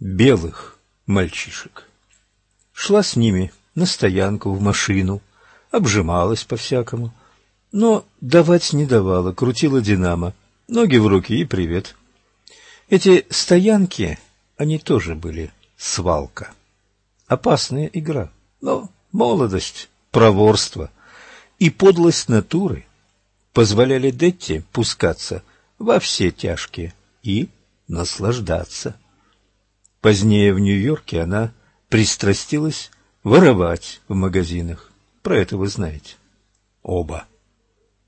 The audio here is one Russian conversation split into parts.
белых мальчишек. Шла с ними на стоянку, в машину, обжималась по-всякому, но давать не давала, крутила динамо, ноги в руки и привет. Эти стоянки, они тоже были свалка. Опасная игра, но молодость, проворство и подлость натуры позволяли Детти пускаться во все тяжкие и наслаждаться. Позднее в Нью-Йорке она пристрастилась воровать в магазинах. Про это вы знаете. Оба.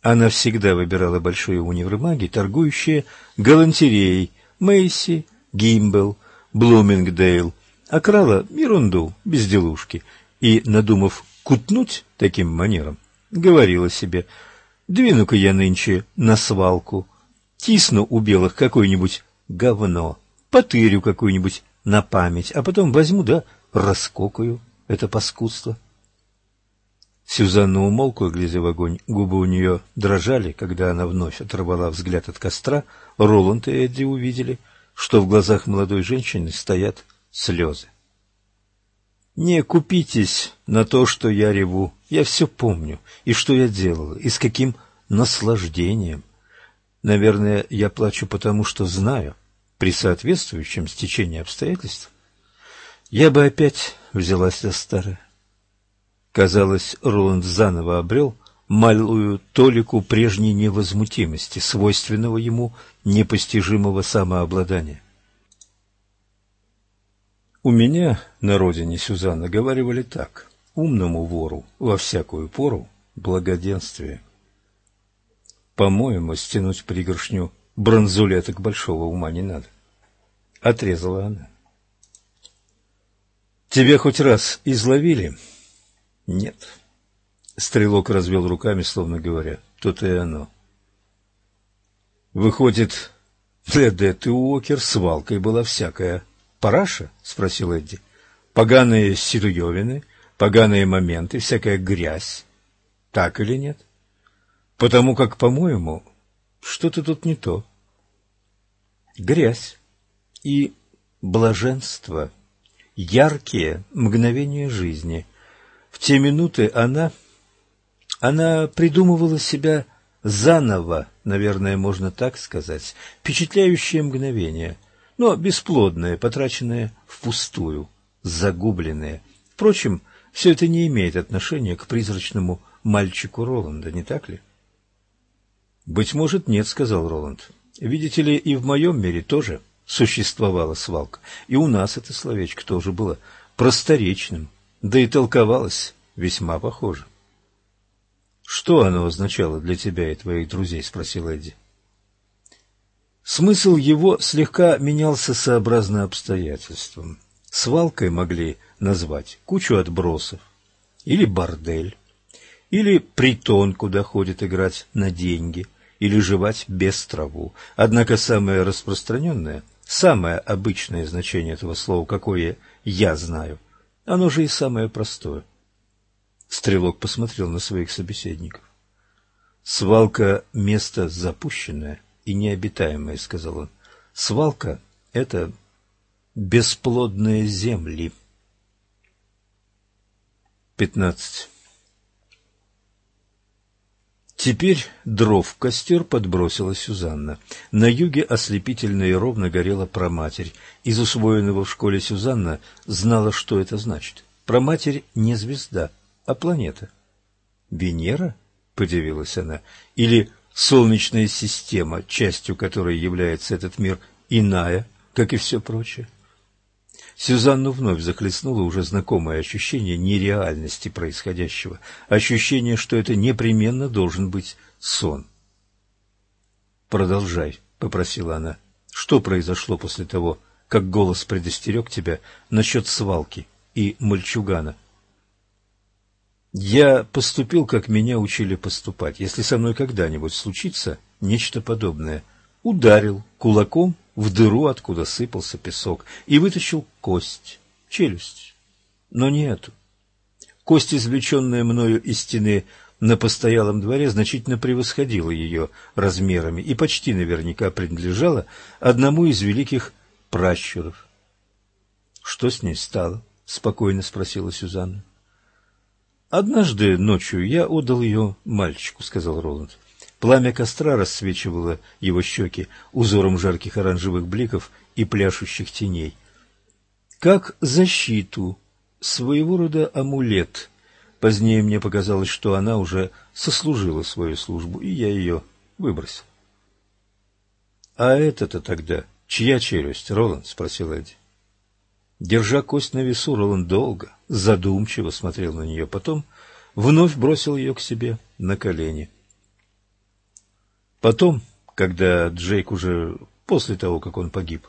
Она всегда выбирала большие универмаги, торгующие галантереей Мэйси, Гимбел, Блумингдейл, а крала ерунду, безделушки, и, надумав кутнуть таким манером, говорила себе, двину-ка я нынче на свалку, тисну у белых какое-нибудь говно, потырю какую-нибудь на память, а потом возьму да раскокаю это паскудство. Сюзанна умолкла, глядя в огонь. Губы у нее дрожали, когда она вновь оторвала взгляд от костра. Роланд и Эдди увидели, что в глазах молодой женщины стоят слезы. Не купитесь на то, что я реву. Я все помню, и что я делала, и с каким наслаждением. Наверное, я плачу потому, что знаю, при соответствующем стечении обстоятельств, я бы опять взялась за старое. Казалось, Роланд заново обрел малую толику прежней невозмутимости, свойственного ему непостижимого самообладания. У меня на родине Сюзанна говаривали так. Умному вору во всякую пору благоденствие. По-моему, стянуть пригоршню бронзулеток большого ума не надо. Отрезала она. Тебя хоть раз изловили? Нет. Стрелок развел руками, словно говоря, то-то и оно. Выходит, для Детты Уокер свалкой была всякая параша? Спросил Эдди. Поганые сируевины, поганые моменты, всякая грязь. Так или нет? Потому как, по-моему, что-то тут не то. Грязь и блаженство — яркие мгновения жизни. В те минуты она... Она придумывала себя заново, наверное, можно так сказать, впечатляющее мгновение, но бесплодное, потраченное впустую, загубленное. Впрочем, все это не имеет отношения к призрачному мальчику Роланда, не так ли? «Быть может, нет», — сказал Роланд. «Видите ли, и в моем мире тоже существовала свалка, и у нас это словечко тоже было просторечным, да и толковалось весьма похоже. «Что оно означало для тебя и твоих друзей?» — спросил Эдди. Смысл его слегка менялся сообразно обстоятельствам. Свалкой могли назвать кучу отбросов, или бордель, или притон, куда ходят играть на деньги, или жевать без траву. Однако самое распространенное самое обычное значение этого слова, какое я знаю. Оно же и самое простое. Стрелок посмотрел на своих собеседников. «Свалка — место запущенное и необитаемое», — сказал он. «Свалка — это бесплодные земли». Пятнадцать. Теперь дров в костер подбросила Сюзанна. На юге ослепительно и ровно горела проматерь. Из усвоенного в школе Сюзанна знала, что это значит. Проматерь не звезда, а планета. «Венера?» — подивилась она. «Или Солнечная система, частью которой является этот мир, иная, как и все прочее?» Сюзанну вновь захлестнуло уже знакомое ощущение нереальности происходящего, ощущение, что это непременно должен быть сон. «Продолжай», — попросила она. «Что произошло после того, как голос предостерег тебя насчет свалки и мальчугана?» «Я поступил, как меня учили поступать. Если со мной когда-нибудь случится нечто подобное, ударил кулаком в дыру, откуда сыпался песок, и вытащил кость, челюсть, но не эту. Кость, извлеченная мною из стены на постоялом дворе, значительно превосходила ее размерами и почти наверняка принадлежала одному из великих пращуров. Что с ней стало? — спокойно спросила Сюзанна. «Однажды ночью я отдал ее мальчику», — сказал Роланд. Пламя костра рассвечивало его щеки узором жарких оранжевых бликов и пляшущих теней. Как защиту, своего рода амулет. Позднее мне показалось, что она уже сослужила свою службу, и я ее выбросил. — А это-то тогда чья челюсть, Роланд? — спросил Эдди. Держа кость на весу, Роланд долго, задумчиво смотрел на нее, потом вновь бросил ее к себе на колени. Потом, когда Джейк уже после того, как он погиб,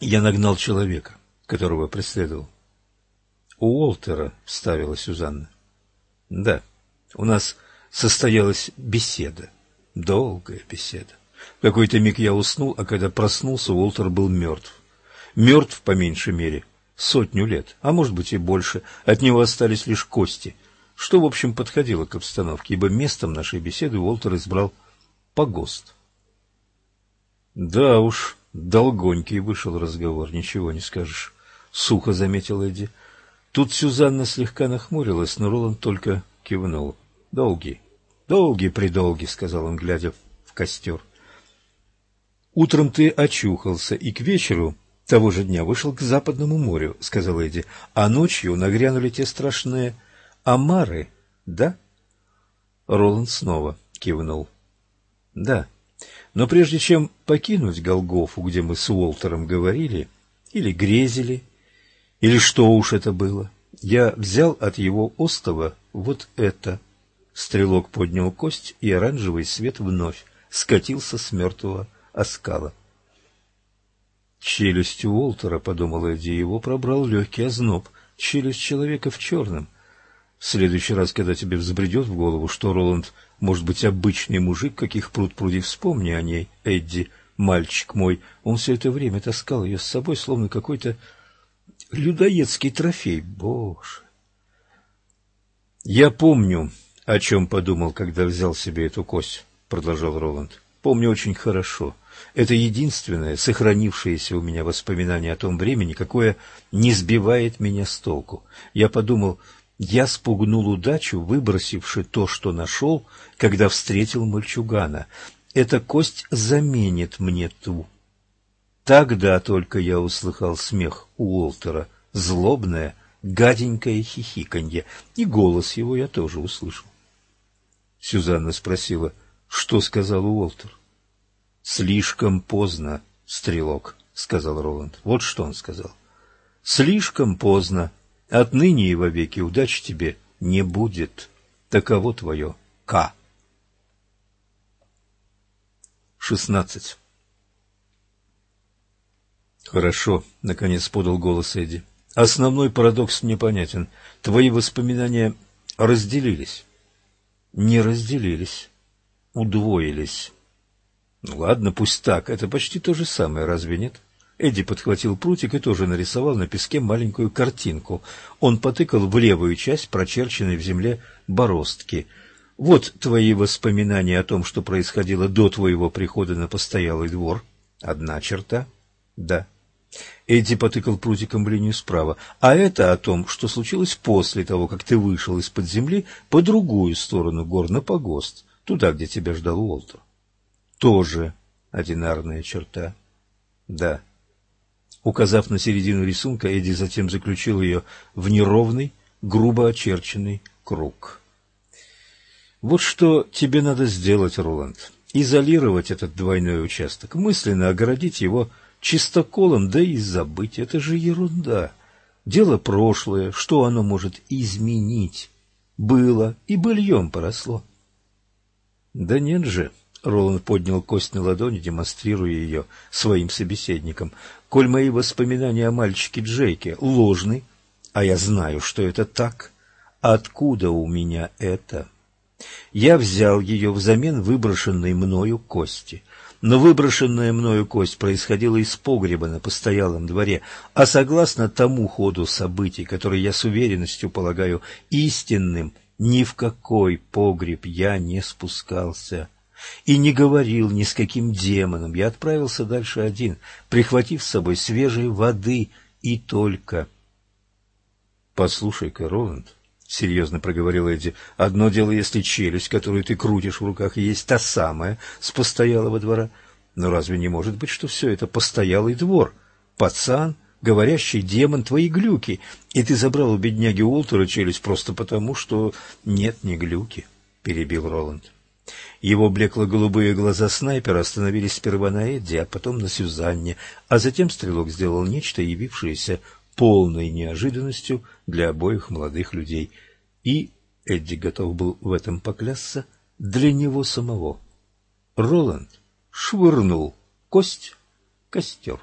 я нагнал человека, которого преследовал. У Уолтера, — вставила Сюзанна. Да, у нас состоялась беседа, долгая беседа. В какой-то миг я уснул, а когда проснулся, Уолтер был мертв. Мертв, по меньшей мере, сотню лет, а может быть и больше. От него остались лишь кости, что, в общем, подходило к обстановке, ибо местом нашей беседы Уолтер избрал погост. Да уж, долгонький вышел разговор, ничего не скажешь, — сухо заметил Эдди. Тут Сюзанна слегка нахмурилась, но Роланд только кивнул. — Долгий, долгий-предолгий, — сказал он, глядя в костер. — Утром ты очухался, и к вечеру того же дня вышел к Западному морю, — сказал Эдди, — а ночью нагрянули те страшные омары, да? Роланд снова кивнул. — Да. Но прежде чем покинуть Голгофу, где мы с Уолтером говорили, или грезили, или что уж это было, я взял от его остова вот это. Стрелок поднял кость, и оранжевый свет вновь скатился с мертвого оскала. Челюсть Уолтера, — подумал Эдди, — его пробрал легкий озноб. Челюсть человека в черном. В следующий раз, когда тебе взбредет в голову, что Роланд может быть обычный мужик, каких пруд пруди, вспомни о ней, Эдди, мальчик мой. Он все это время таскал ее с собой, словно какой-то людоедский трофей. Боже! Я помню, о чем подумал, когда взял себе эту кость, — продолжал Роланд. Помню очень хорошо. Это единственное сохранившееся у меня воспоминание о том времени, какое не сбивает меня с толку. Я подумал, я спугнул удачу, выбросивши то, что нашел, когда встретил мальчугана. Эта кость заменит мне ту. Тогда только я услыхал смех Уолтера, злобное, гаденькое хихиканье, и голос его я тоже услышал. Сюзанна спросила, что сказал Уолтер. «Слишком поздно, стрелок», — сказал Роланд. Вот что он сказал. «Слишком поздно. Отныне и вовеки удачи тебе не будет. Таково твое К». Шестнадцать. «Хорошо», — наконец подал голос Эдди. «Основной парадокс мне понятен. Твои воспоминания разделились». «Не разделились. Удвоились». Ну ладно, пусть так, это почти то же самое, разве нет? Эдди подхватил прутик и тоже нарисовал на песке маленькую картинку. Он потыкал в левую часть прочерченной в земле бороздки. Вот твои воспоминания о том, что происходило до твоего прихода на постоялый двор. Одна черта. Да. Эдди потыкал прутиком в линию справа. А это о том, что случилось после того, как ты вышел из-под земли по другую сторону гор на погост, туда, где тебя ждал Уолтер тоже одинарная черта. Да. Указав на середину рисунка, Эдди затем заключил ее в неровный, грубо очерченный круг. Вот что тебе надо сделать, Роланд. Изолировать этот двойной участок, мысленно огородить его чистоколом, да и забыть. Это же ерунда. Дело прошлое, что оно может изменить? Было и быльем поросло. Да нет же, Роланд поднял кость на ладони, демонстрируя ее своим собеседникам. «Коль мои воспоминания о мальчике Джейке ложны, а я знаю, что это так, откуда у меня это?» Я взял ее взамен выброшенной мною кости. Но выброшенная мною кость происходила из погреба на постоялом дворе, а согласно тому ходу событий, который я с уверенностью полагаю истинным, ни в какой погреб я не спускался и не говорил ни с каким демоном. Я отправился дальше один, прихватив с собой свежей воды и только. «Послушай-ка, Роланд», — серьезно проговорил Эдди, — «одно дело, если челюсть, которую ты крутишь в руках, есть та самая с постоялого двора. Но разве не может быть, что все это постоялый двор? Пацан, говорящий демон, твои глюки, и ты забрал у бедняги Уолтера челюсть просто потому, что нет, не глюки», — перебил Роланд. Его блекло-голубые глаза снайпера остановились сперва на Эдди, а потом на Сюзанне, а затем стрелок сделал нечто, явившееся полной неожиданностью для обоих молодых людей. И Эдди готов был в этом поклясться для него самого. Роланд швырнул кость костер.